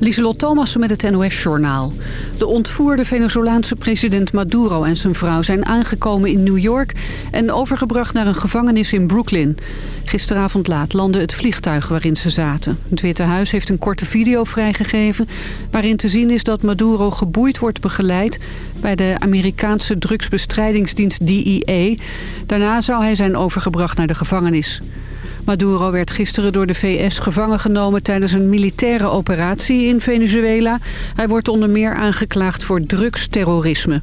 Lieselot Thomassen met het NOS-journaal. De ontvoerde Venezolaanse president Maduro en zijn vrouw zijn aangekomen in New York... en overgebracht naar een gevangenis in Brooklyn. Gisteravond laat landde het vliegtuig waarin ze zaten. Het Witte Huis heeft een korte video vrijgegeven... waarin te zien is dat Maduro geboeid wordt begeleid... bij de Amerikaanse drugsbestrijdingsdienst DEA. Daarna zou hij zijn overgebracht naar de gevangenis. Maduro werd gisteren door de VS gevangen genomen tijdens een militaire operatie in Venezuela. Hij wordt onder meer aangeklaagd voor drugsterrorisme.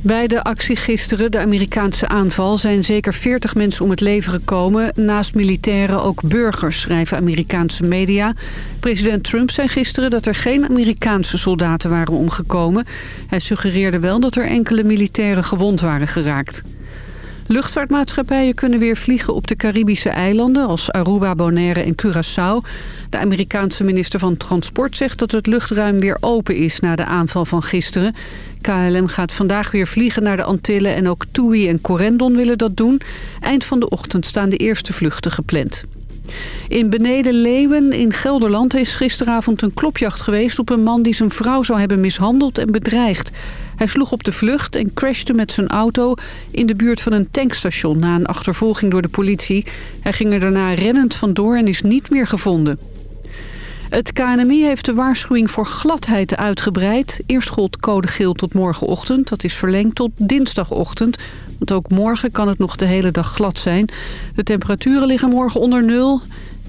Bij de actie gisteren, de Amerikaanse aanval, zijn zeker 40 mensen om het leven gekomen. Naast militairen ook burgers, schrijven Amerikaanse media. President Trump zei gisteren dat er geen Amerikaanse soldaten waren omgekomen. Hij suggereerde wel dat er enkele militairen gewond waren geraakt. Luchtvaartmaatschappijen kunnen weer vliegen op de Caribische eilanden... als Aruba, Bonaire en Curaçao. De Amerikaanse minister van Transport zegt dat het luchtruim weer open is... na de aanval van gisteren. KLM gaat vandaag weer vliegen naar de Antillen... en ook TUI en Corendon willen dat doen. Eind van de ochtend staan de eerste vluchten gepland. In Beneden Leeuwen in Gelderland is gisteravond een klopjacht geweest... op een man die zijn vrouw zou hebben mishandeld en bedreigd. Hij sloeg op de vlucht en crashte met zijn auto in de buurt van een tankstation... na een achtervolging door de politie. Hij ging er daarna rennend vandoor en is niet meer gevonden. Het KNMI heeft de waarschuwing voor gladheid uitgebreid. Eerst gold code geel tot morgenochtend. Dat is verlengd tot dinsdagochtend. Want ook morgen kan het nog de hele dag glad zijn. De temperaturen liggen morgen onder nul.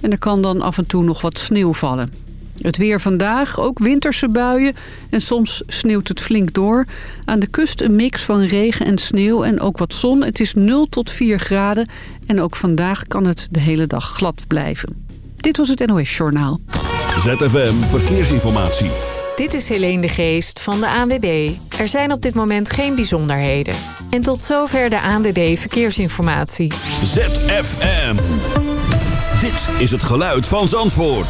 En er kan dan af en toe nog wat sneeuw vallen. Het weer vandaag, ook winterse buien en soms sneeuwt het flink door. Aan de kust een mix van regen en sneeuw en ook wat zon. Het is 0 tot 4 graden en ook vandaag kan het de hele dag glad blijven. Dit was het NOS Journaal. ZFM Verkeersinformatie. Dit is Helene de Geest van de ANWB. Er zijn op dit moment geen bijzonderheden. En tot zover de ANWB Verkeersinformatie. ZFM. Dit is het geluid van Zandvoort.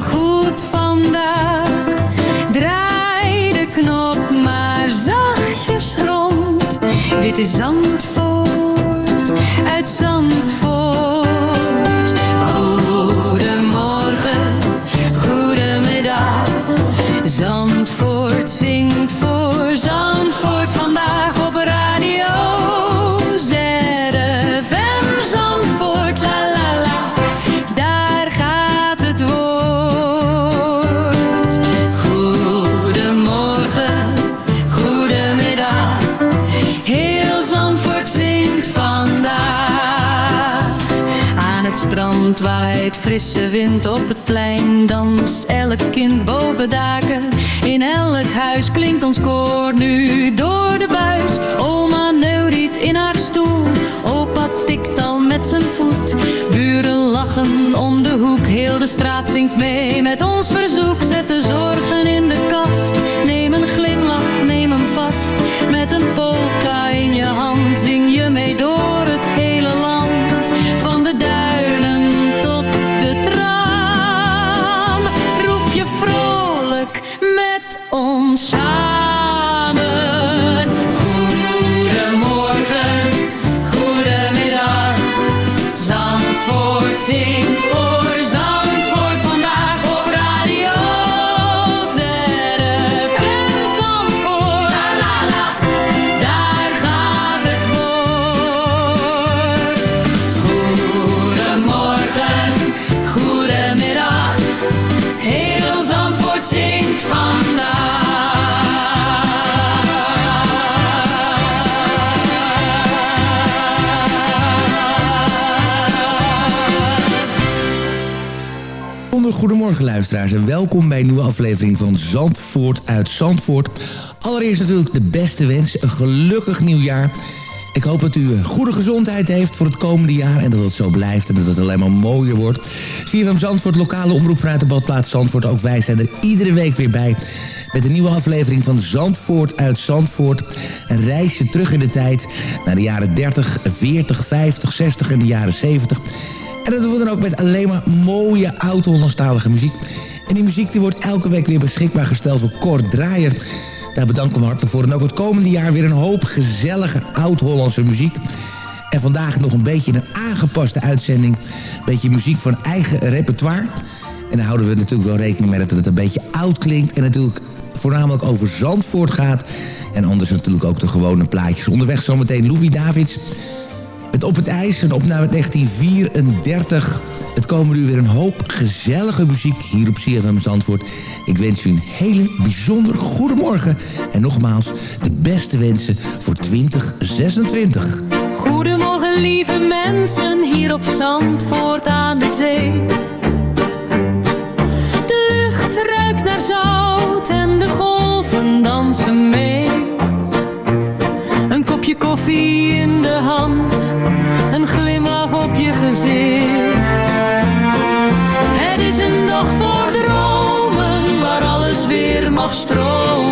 goed vandaag. Draai de knop maar zachtjes rond. Dit is Zandvoort, frisse wind op het plein, danst elk kind boven daken. In elk huis klinkt ons koor nu door de buis. Oma neuriet in haar stoel, opa tikt al met zijn voet. Buren lachen om de hoek, heel de straat zingt mee met ons verzoek. Zet de zorgen in de kast, neem een glimlach, neem hem vast. Met een polka in je hand zing je mee door goedemorgen luisteraars en welkom bij een nieuwe aflevering van Zandvoort uit Zandvoort. Allereerst natuurlijk de beste wens, een gelukkig nieuwjaar. Ik hoop dat u goede gezondheid heeft voor het komende jaar... en dat het zo blijft en dat het alleen maar mooier wordt. CFM Zandvoort, lokale omroep vanuit de badplaats Zandvoort. Ook wij zijn er iedere week weer bij... met een nieuwe aflevering van Zandvoort uit Zandvoort. Een reisje terug in de tijd naar de jaren 30, 40, 50, 60 en de jaren 70... En dat doen we dan ook met alleen maar mooie oud-Hollandstalige muziek. En die muziek die wordt elke week weer beschikbaar gesteld door Kort Draaier. Daar bedanken we hartelijk voor. En ook het komende jaar weer een hoop gezellige oud-Hollandse muziek. En vandaag nog een beetje een aangepaste uitzending. Een beetje muziek van eigen repertoire. En dan houden we natuurlijk wel rekening mee dat het een beetje oud klinkt. En natuurlijk voornamelijk over Zandvoort gaat. En anders natuurlijk ook de gewone plaatjes. Onderweg zometeen Louis Davids... Met Op het IJs, een uit 1934. Het komen nu weer een hoop gezellige muziek hier op CFM Zandvoort. Ik wens u een hele bijzonder goedemorgen. En nogmaals, de beste wensen voor 2026. Goedemorgen lieve mensen hier op Zandvoort aan de zee. De lucht ruikt naar zout en de golven dansen mee. Een kopje koffie in de hand, een glimlach op je gezicht. Het is een dag voor dromen, waar alles weer mag stromen.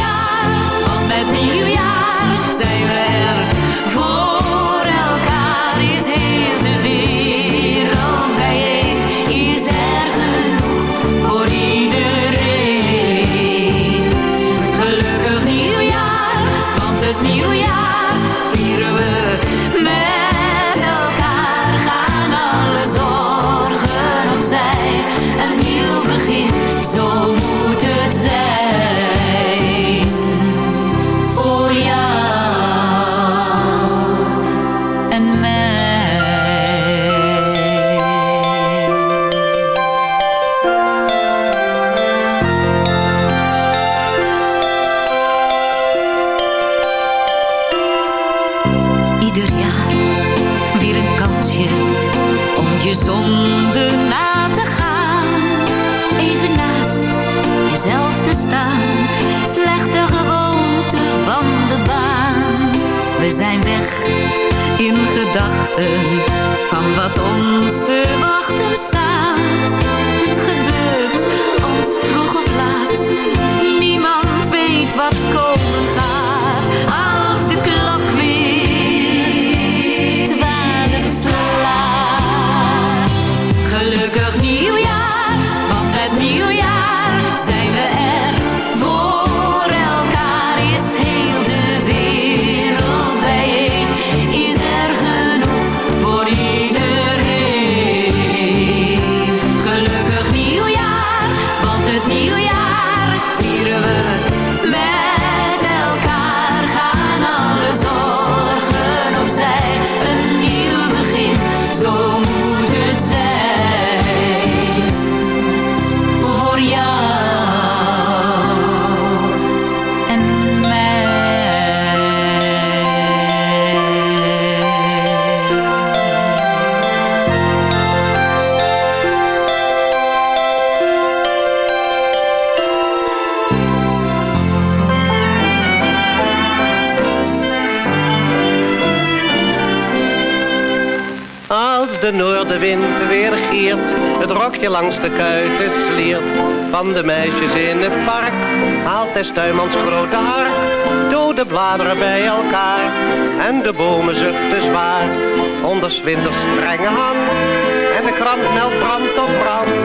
je zonde na te gaan. Even naast jezelf te staan, slechte gewoonte van de baan. We zijn weg in gedachten van wat ons te wachten staat. Het gebeurt ons vroeg of laat, niemand weet wat komen gaat. Het rokje langs de kuiten sliert. Van de meisjes in het park, haalt des tuinmans grote hark. Dode bladeren bij elkaar, en de bomen zuchten zwaar. Onder winters strenge hand, en de krantmelk brandt op brand.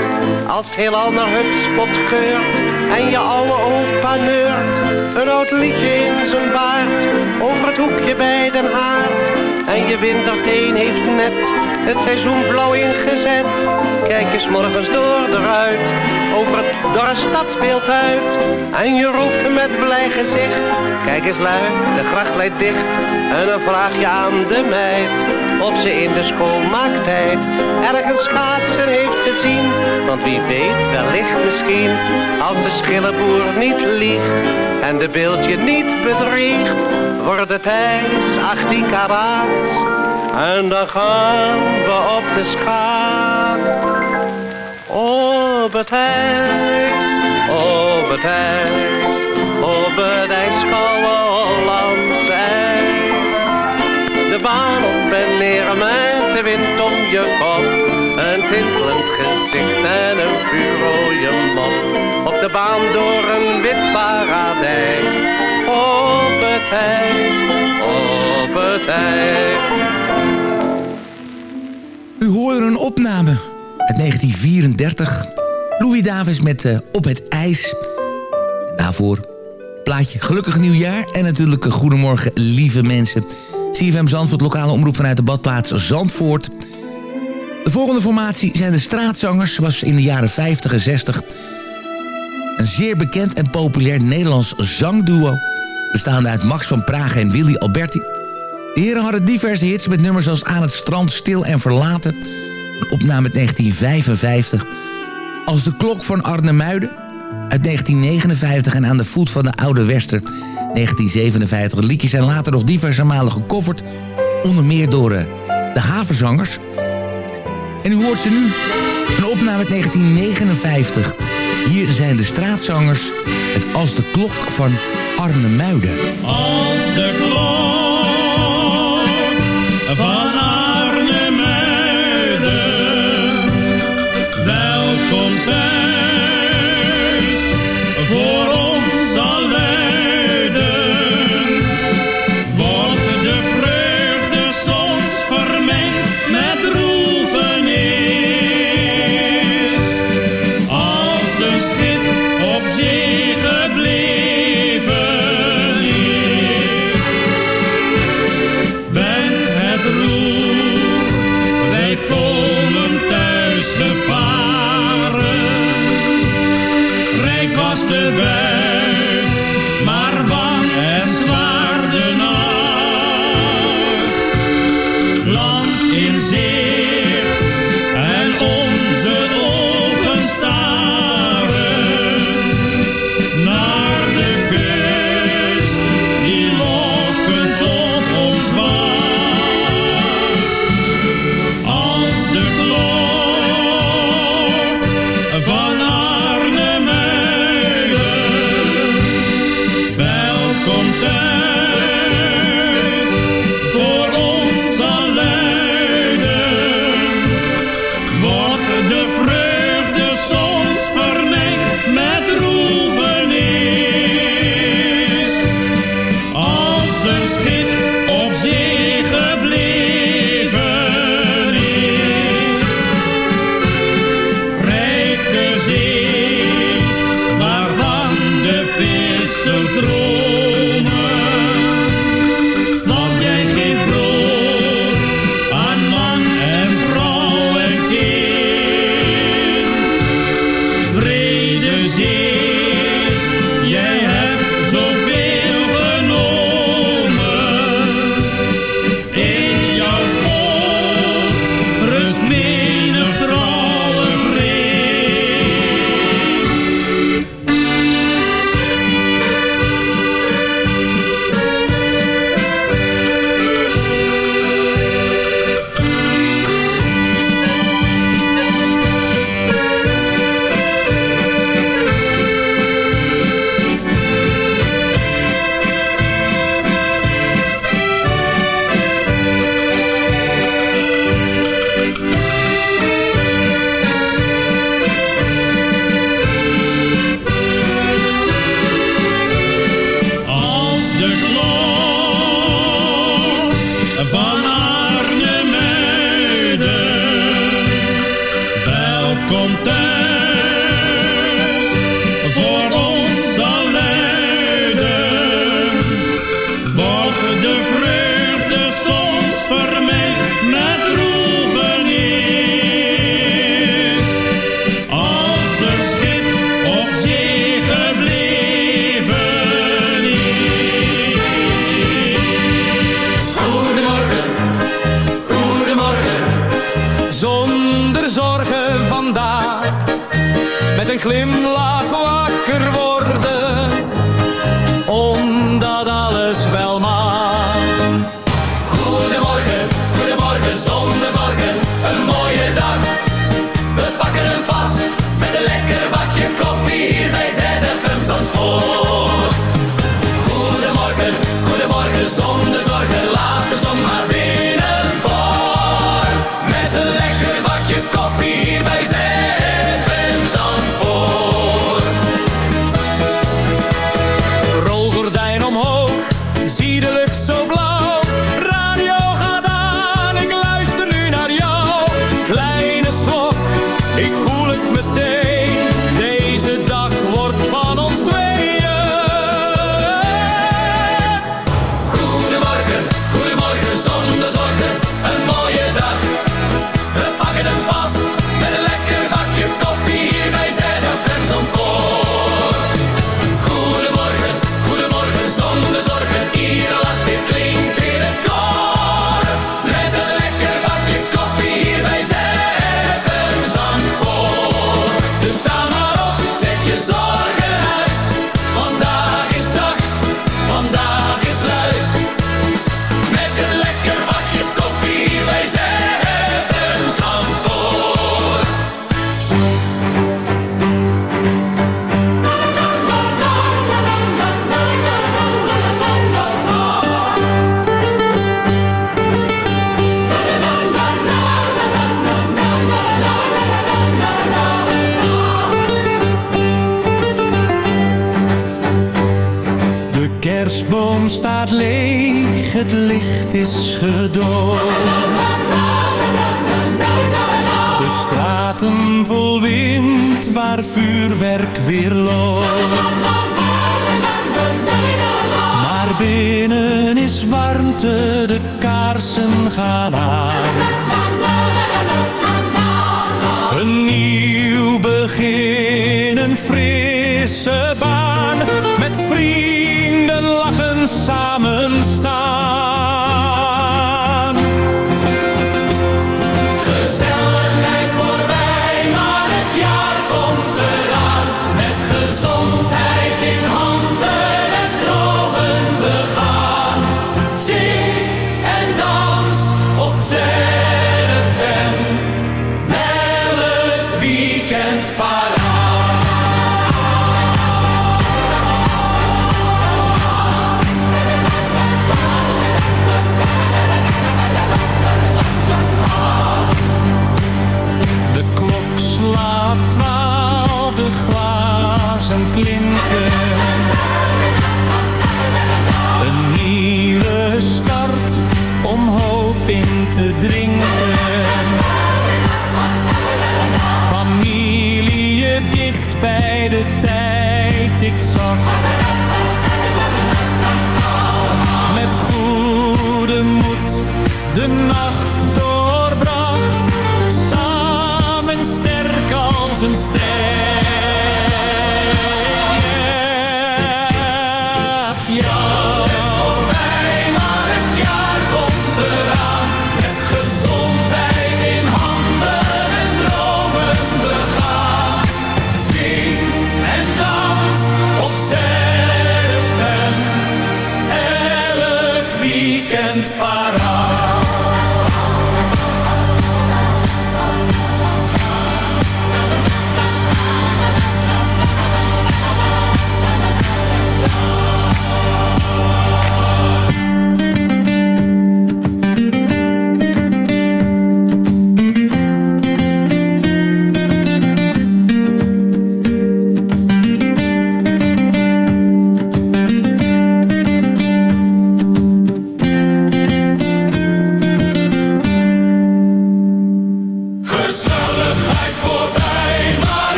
Als het heelal naar het spot geurt, en je oude opa neurt. Een oud liedje in zijn baard, over het hoekje bij den haard. En je winterteen heeft net het seizoen blauw ingezet. Kijk eens morgens door de ruit, over het dorre stadsbeeld uit. En je roept met blij gezicht, kijk eens luid, de gracht leidt dicht. En dan vraag je aan de meid, of ze in de schoolmaaktijd ergens schaatsen heeft gezien. Want wie weet, wellicht misschien, als de schillenboer niet liegt en de beeldje niet bedriegt, wordt het ijs 18 karaat. En dan gaan we op de schaats. Op het ijs, op het ijs, op het ijskolle Hollandse ijs. De baan op en neer met de wind om je kop. Een tintelend gezicht en een vuurrode mop. Op de baan door een wit paradijs. U hoorde een opname uit 1934. Louis Davis met eh, Op het IJs. Daarvoor plaatje Gelukkig Nieuwjaar. En natuurlijk een goedemorgen lieve mensen. CFM Zandvoort, lokale omroep vanuit de badplaats Zandvoort. De volgende formatie zijn de straatzangers. Was in de jaren 50 en 60 een zeer bekend en populair Nederlands zangduo. Bestaande uit Max van Praag en Willy Alberti. De heren hadden diverse hits met nummers als Aan het strand, Stil en Verlaten. Een opname uit 1955. Als de klok van Arnhem Muiden uit 1959 en Aan de voet van de Oude Wester 1957. De liedjes zijn later nog diverse malen gecoverd. Onder meer door eh, de havenzangers. En u hoort ze nu. Een opname uit 1959. Hier zijn de straatzangers. Het Als de Klok van Arne Muiden. Als de klok binnen is warmte, de kaarsen gaan aan. Een nieuw begin, een frisse baan.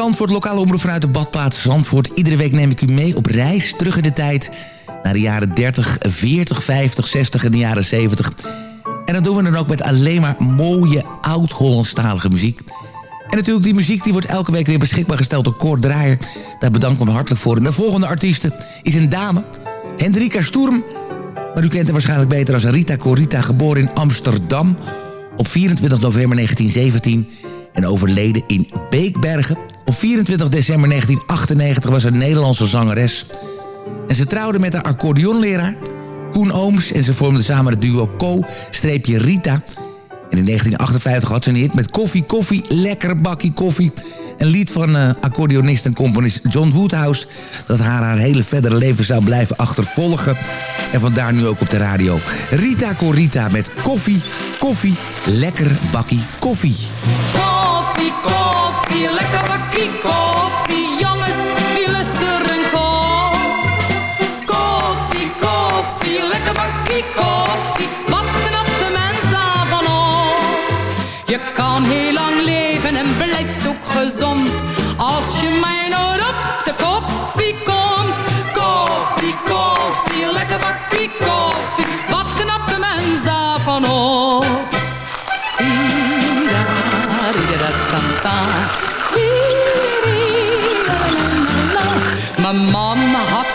Zandvoort, lokale omroep vanuit de badplaats Zandvoort. Iedere week neem ik u mee op reis terug in de tijd... naar de jaren 30, 40, 50, 60 en de jaren 70. En dat doen we dan ook met alleen maar mooie oud-Hollandstalige muziek. En natuurlijk die muziek die wordt elke week weer beschikbaar gesteld door Draaier. Daar bedank ik me hartelijk voor. En de volgende artieste is een dame, Hendrika Sturm. Maar u kent haar waarschijnlijk beter als Rita Corita, geboren in Amsterdam... op 24 november 1917 en overleden in Beekbergen. Op 24 december 1998 was een Nederlandse zangeres. En ze trouwde met haar accordeonleraar Koen Ooms... en ze vormden samen het duo Co-Rita... En in 1958 had ze een hit met Koffie Koffie, Lekker Bakkie Koffie. Een lied van eh, accordeonist en componist John Woodhouse... dat haar haar hele verdere leven zou blijven achtervolgen. En vandaar nu ook op de radio. Rita Corita met Koffie Koffie, Lekker Bakkie Koffie. Koffie, koffie, lekker bakkie koffie. Jongens, er een kop? Koffie, koffie, lekker bakkie koffie. Wat knapt de mens daarvan op? Je kan heel lang leven en blijft ook gezond. Als je mij nou op de koffie komt. Koffie, koffie, lekker bakkie koffie. Wat knapt de mens daarvan op? Mijn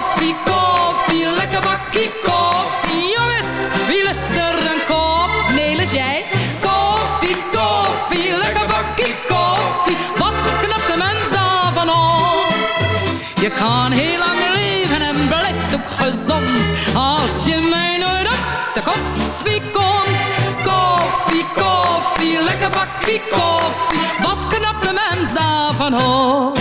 Koffie, koffie, lekker bakkie koffie. Jongens, wie lust er een kop? Nee, lust jij? Koffie, koffie, lekker bakkie koffie. Wat knapt de mens daarvan op? Je kan heel lang leven en blijft ook gezond als je mij nooit op de koffie komt. Koffie, koffie, lekker bakkie koffie. Wat knapt de mens daarvan op?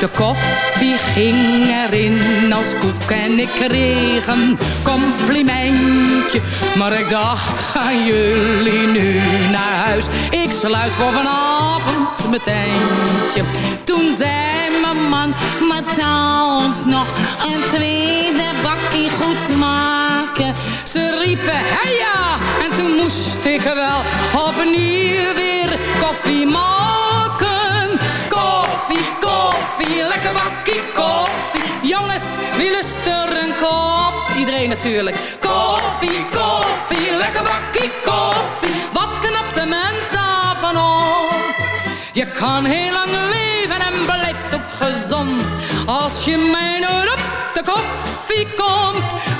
De koffie ging erin als koek en ik kreeg een complimentje. Maar ik dacht, gaan jullie nu naar huis? Ik sluit voor vanavond mijn tentje. Toen zei mijn man, maar zou ons nog een tweede bakkie goed smaken? Ze riepen, hey ja, en toen moest ik wel opnieuw weer koffie maken. Koffie, koffie, lekker bakkie koffie. Jongens, wie lust er een kop? Iedereen natuurlijk. Koffie, koffie, lekker bakkie koffie. Wat knapt de mens daarvan op? Je kan heel lang leven en blijft ook gezond. Als je mij nooit op koffie komt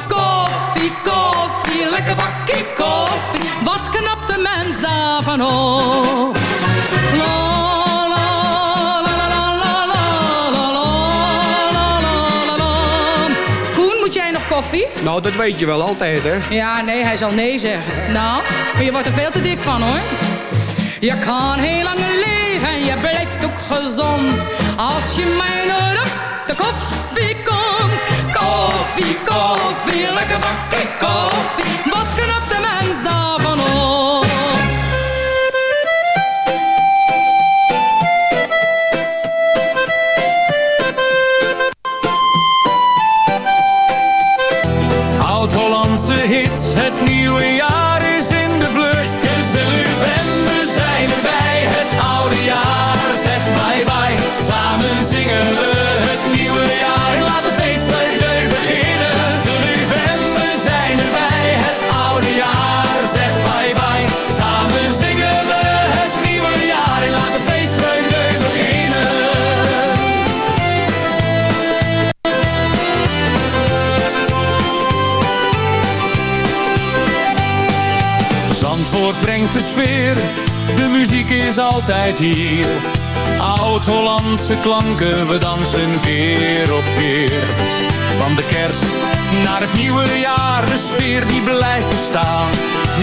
koffie, lekker bakkie koffie. Wat knapt de mens daarvan op? Koffie? Nou, dat weet je wel altijd, hè? Ja, nee, hij zal nee zeggen. Nou, maar je wordt er veel te dik van, hoor. Je kan heel lang leven en je blijft ook gezond. Als je mij nodig de koffie komt Koffie, koffie, lekker bakkie koffie. Wat knapt de mens daarvan op? Oud-Hollandse hits, het nieuwe jaar brengt de sfeer, de muziek is altijd hier. Oud-Hollandse klanken, we dansen keer op keer. Van de kerst naar het nieuwe jaar, de sfeer die blijft bestaan.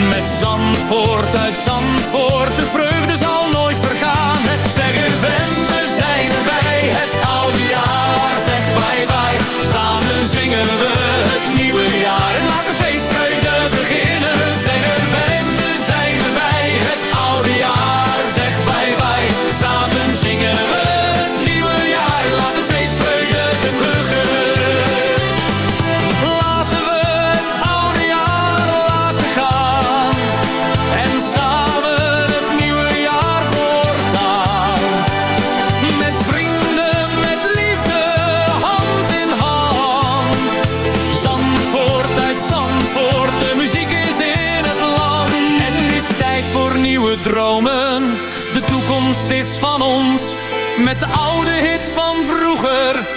Met Zandvoort uit Zandvoort, de vreugde De oude hits van vroeger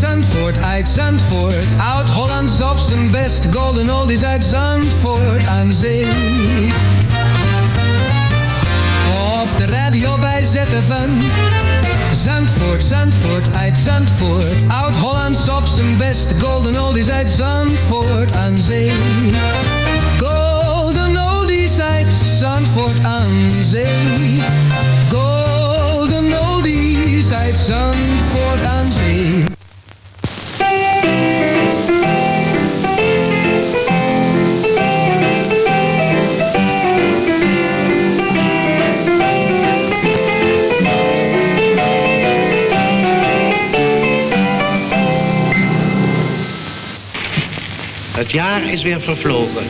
Zandvoort, uit Zandvoort. Oud-Hollands op zijn best. Golden oldies uit Zandvoort aan zee. Op de radio bij ZFM. Zandvoort, Zandvoort, uit Zandvoort. Oud-Hollands op zijn best. Golden oldies uit Zandvoort aan zee. Golden oldies uit Zandvoort aan zee. Golden oldies uit Zandvoort aan zee. Jaar is weer vervlogen.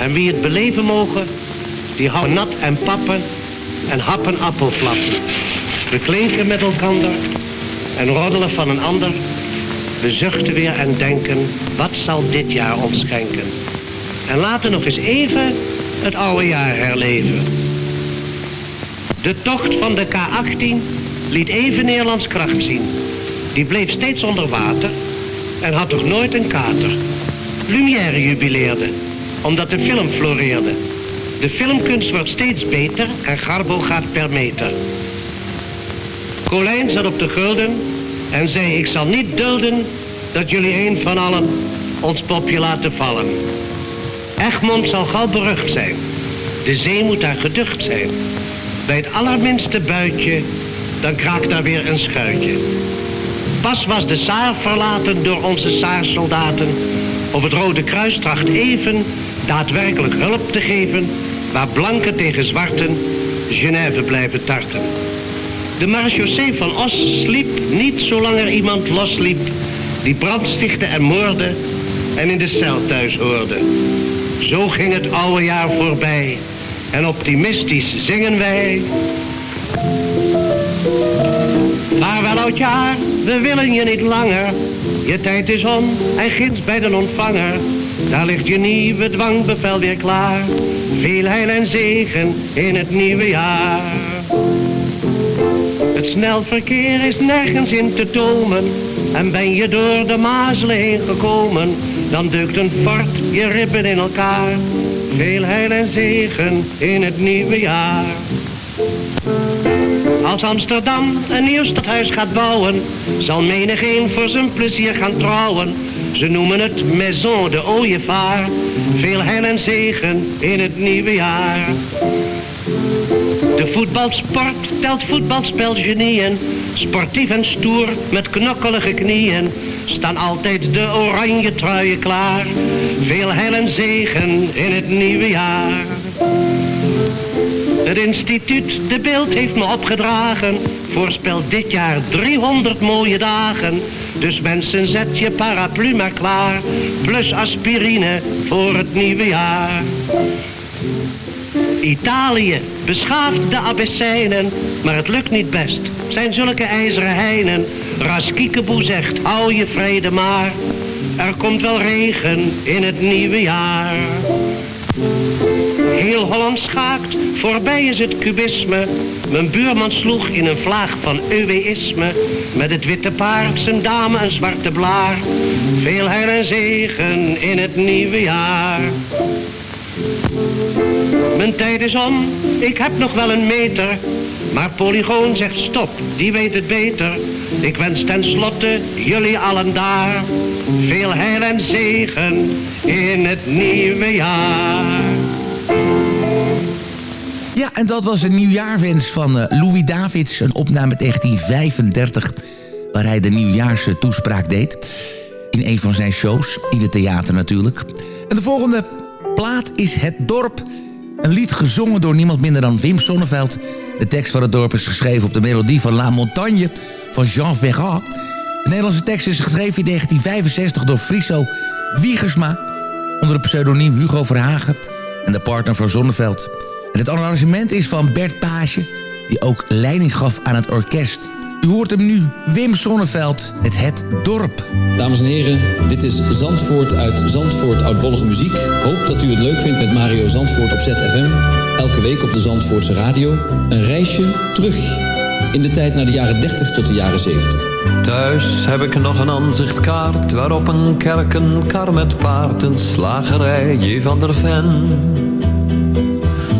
En wie het beleven mogen, die houden nat en pappen en happen appelflappen. We klinken met elkander en roddelen van een ander. We zuchten weer en denken, wat zal dit jaar ons schenken? En laten nog eens even het oude jaar herleven. De tocht van de K-18 liet even Nederlands kracht zien. Die bleef steeds onder water en had toch nooit een kater. Lumière jubileerde, omdat de film floreerde. De filmkunst wordt steeds beter en Garbo gaat per meter. Colijn zat op de gulden en zei ik zal niet dulden dat jullie een van allen ons popje laten vallen. Egmond zal gauw berucht zijn. De zee moet daar geducht zijn. Bij het allerminste buitje, dan kraakt daar weer een schuitje. Pas was de Saar verlaten door onze Saarsoldaten. Op het Rode Kruis tracht even daadwerkelijk hulp te geven... waar blanken tegen zwarten Genève blijven tarten. De marechaussee van Os sliep niet zolang er iemand losliep... die brand stichtte en moorde en in de cel thuis hoorde. Zo ging het oude jaar voorbij en optimistisch zingen wij... Vaarwel oudjaar, we willen je niet langer. Je tijd is om en ginds bij de ontvanger. Daar ligt je nieuwe dwangbevel weer klaar. Veel heil en zegen in het nieuwe jaar. Het snelverkeer is nergens in te tomen. En ben je door de mazelen heen gekomen, dan dukt een fort je ribben in elkaar. Veel heil en zegen in het nieuwe jaar. Als Amsterdam een nieuw stadhuis gaat bouwen, zal menigeen voor zijn plezier gaan trouwen. Ze noemen het Maison de Ooievaar. Veel heil en zegen in het nieuwe jaar. De voetbalsport telt voetbalspelgenieën. Sportief en stoer met knokkelige knieën. Staan altijd de oranje truien klaar. Veel heil en zegen in het nieuwe jaar. Het instituut De Beeld heeft me opgedragen. Voorspel dit jaar 300 mooie dagen. Dus mensen zet je paraplu maar klaar. Plus aspirine voor het nieuwe jaar. Italië beschaaft de Abyssijnen, maar het lukt niet best. Zijn zulke ijzeren heinen. Raskiekeboe zegt, hou je vrede maar. Er komt wel regen in het nieuwe jaar. Heel Holland schaakt, voorbij is het kubisme. Mijn buurman sloeg in een vlaag van eweïsme. Met het witte paard, zijn dame een zwarte blaar. Veel heil en zegen in het nieuwe jaar. Mijn tijd is om, ik heb nog wel een meter. Maar Polygoon zegt stop, die weet het beter. Ik wens tenslotte jullie allen daar. Veel heil en zegen in het nieuwe jaar. Ja, en dat was een nieuwjaarwens van eh, Louis Davids. Een opname uit 1935, waar hij de nieuwjaarse toespraak deed. In een van zijn shows, in het theater natuurlijk. En de volgende plaat is Het Dorp. Een lied gezongen door niemand minder dan Wim Sonneveld. De tekst van het dorp is geschreven op de melodie van La Montagne van Jean Ferrat. De Nederlandse tekst is geschreven in 1965 door Friso Wiegersma... onder het pseudoniem Hugo Verhagen en de partner van Zonneveld. En het arrangement is van Bert Page, die ook leiding gaf aan het orkest. U hoort hem nu, Wim Sonneveld, met Het Dorp. Dames en heren, dit is Zandvoort uit Zandvoort Oudbollige Muziek. Hoop dat u het leuk vindt met Mario Zandvoort op ZFM. Elke week op de Zandvoortse radio. Een reisje terug in de tijd naar de jaren 30 tot de jaren 70. Thuis heb ik nog een aanzichtkaart waarop een kerk, een kar met paard, een slagerij, J. van der Ven.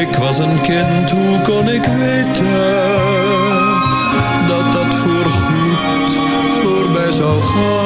Ik was een kind, hoe kon ik weten dat dat voorgoed voorbij zou gaan?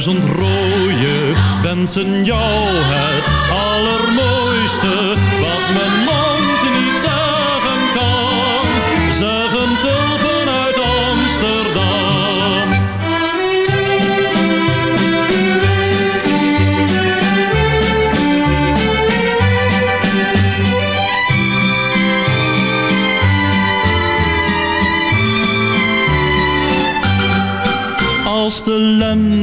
Duizend rode, wensen jou het allermooiste.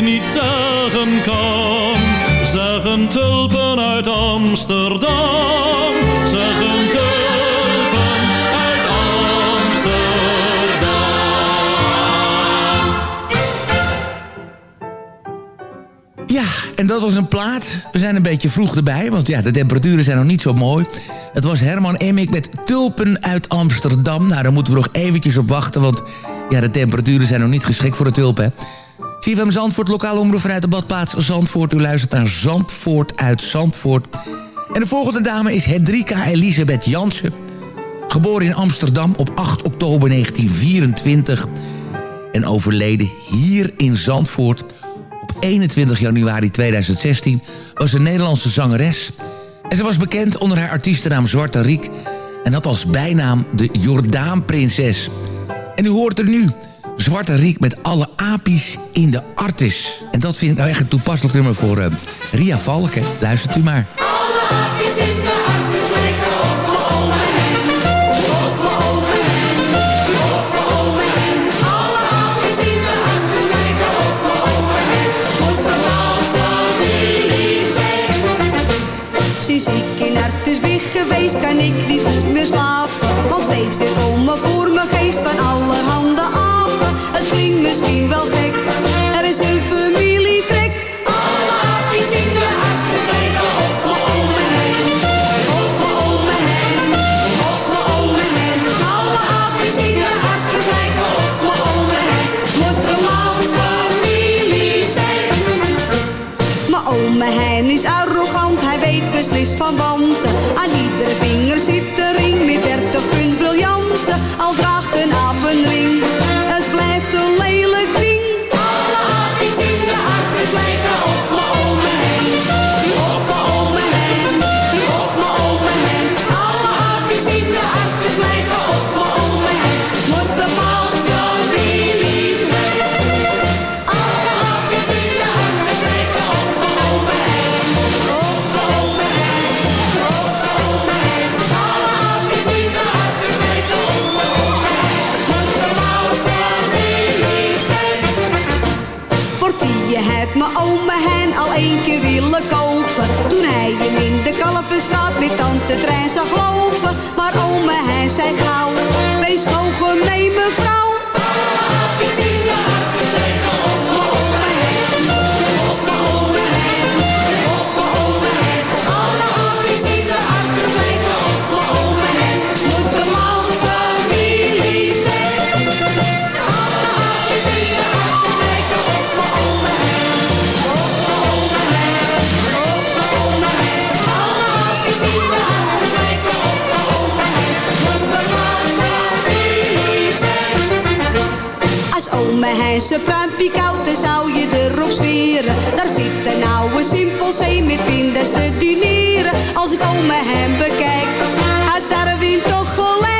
niet zeggen kan, zeggen tulpen uit Amsterdam. Zeggen tulpen uit Amsterdam. Ja, en dat was een plaat. We zijn een beetje vroeg erbij, want ja, de temperaturen zijn nog niet zo mooi. Het was Herman Emmik met tulpen uit Amsterdam. Nou, daar moeten we nog eventjes op wachten, want ja, de temperaturen zijn nog niet geschikt voor de tulpen. hè. CFM Zandvoort, lokale omroep vanuit de badplaats Zandvoort. U luistert naar Zandvoort uit Zandvoort. En de volgende dame is Hendrika Elisabeth Jansen. Geboren in Amsterdam op 8 oktober 1924. En overleden hier in Zandvoort op 21 januari 2016... was een Nederlandse zangeres. En ze was bekend onder haar artiestennaam Zwarte Riek... en had als bijnaam de Jordaanprinses. En u hoort er nu... Zwarte Riek met alle apies in de artis. En dat vind ik nou echt een toepasselijk nummer voor eh, Ria Valken. Luistert u maar. Aapjes in de hartjes lijken op me ome hen. Op me ome hen. Op me. Alle aapjes in de hartjes lijken op me ome hen. Moet me wel familie zijn. Sinds ik in Artesbig geweest kan ik niet misschien wel gek, zijn pruimpje koud, zou je erop zweren. Daar zit een oude simpelzee met pindas te dineren. Als ik ome Hein bekijk, uit daar wint toch gelijk.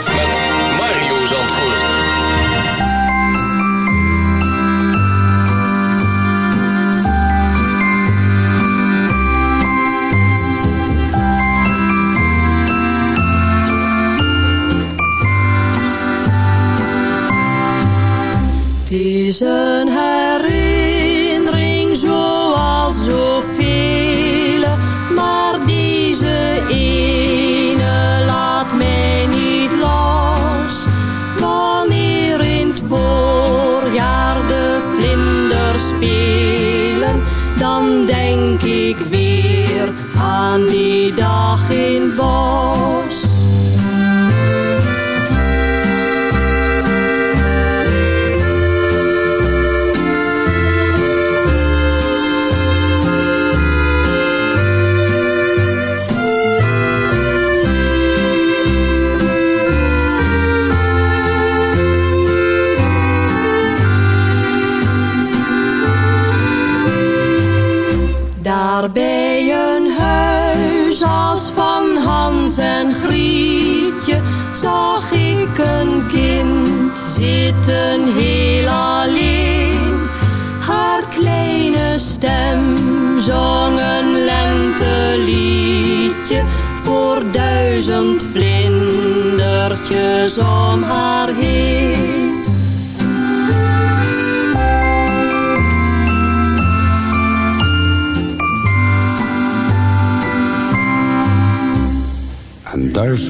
is een herinnering zoals zoveel, maar deze ene laat mij niet los. Wanneer in het voorjaar de vlinders spelen, dan denk ik weer aan die dag in bos.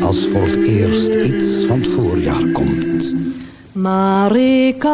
als voor het eerst iets van het voorjaar komt. Maar ik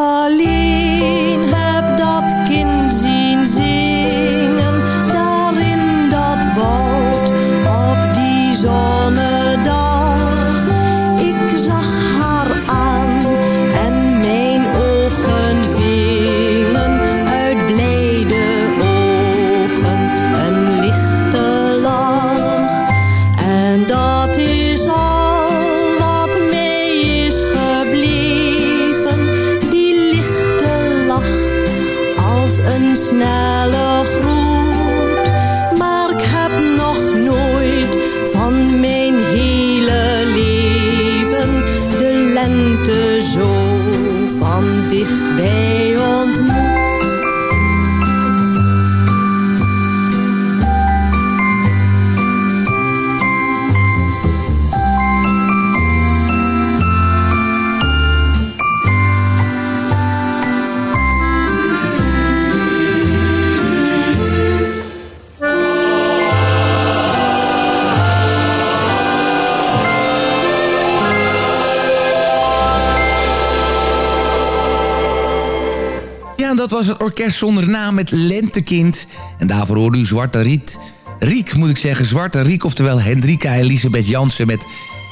zonder naam met Lentekind. En daarvoor hoorde u Zwarte Riet. Riek moet ik zeggen, Zwarte Riek, oftewel Hendrika Elisabeth Jansen... met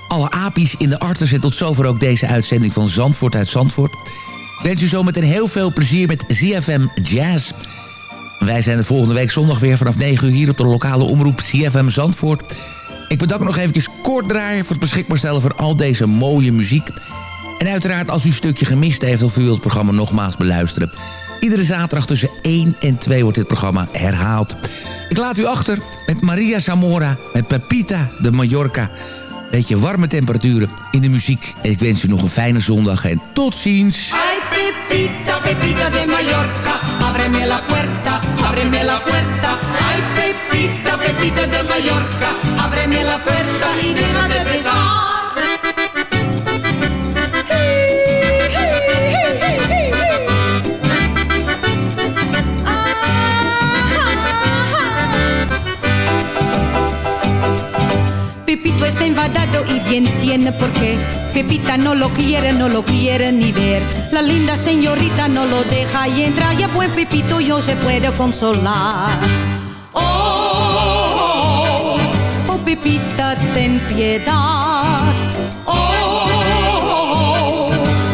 alle apies in de arters. En tot zover ook deze uitzending van Zandvoort uit Zandvoort. Ik wens u zo meteen heel veel plezier met ZFM Jazz. Wij zijn de volgende week zondag weer vanaf 9 uur hier op de lokale omroep CFM Zandvoort. Ik bedank nog eventjes kort draaien voor het beschikbaar stellen van al deze mooie muziek. En uiteraard als u een stukje gemist heeft of u wilt het programma nogmaals beluisteren. Iedere zaterdag tussen 1 en 2 wordt dit programma herhaald. Ik laat u achter met Maria Zamora, met Pepita de Mallorca. Beetje warme temperaturen in de muziek. En ik wens u nog een fijne zondag en tot ziens. Ay, Pepita, Pepita de Mallorca, ábreme la puerta, ábreme la puerta. Ay, Pepita, Pepita de Mallorca, ábreme la puerta y deja de besar. Está enfadado y bien tiene por qué. Pepita no lo quiere, no lo quiere ni ver. La linda señorita no lo deja y entra. Y a buen Pepito yo se puede consolar. Oh, oh, Pepita, ten piedad. Oh,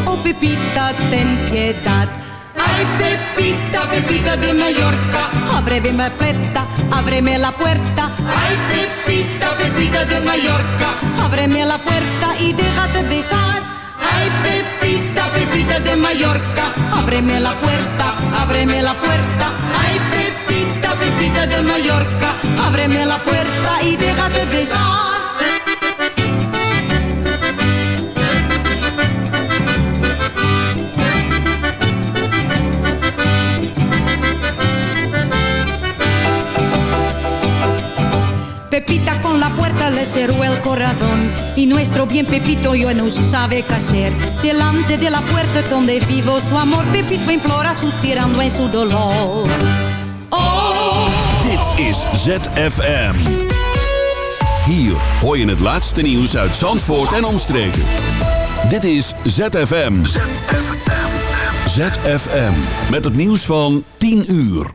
oh, Pepita, ten piedad. Ay, Pepita, Pepita de Mallorca, ábreme puerta, ábreme la puerta. Ay, Pepita, Pepita de Mallorca, ábreme la puerta y déjate besar. Ay, Pepita, Pepita de Mallorca, ábreme la puerta, ábreme la puerta. Ay, Pepita, Pepita de Mallorca, ábreme la puerta y déjate besar. Pepita con la puerta le cerró el corazón y nuestro bien Pepito ya no sabe qué hacer. Delante de la puerta donde vivo su amor, Pepito implora suspirando en su dolor. Dit is ZFM. Hier hoor je het laatste nieuws uit Zandvoort en omstreken. Dit is ZFM. ZFM. Met het nieuws van 10 uur.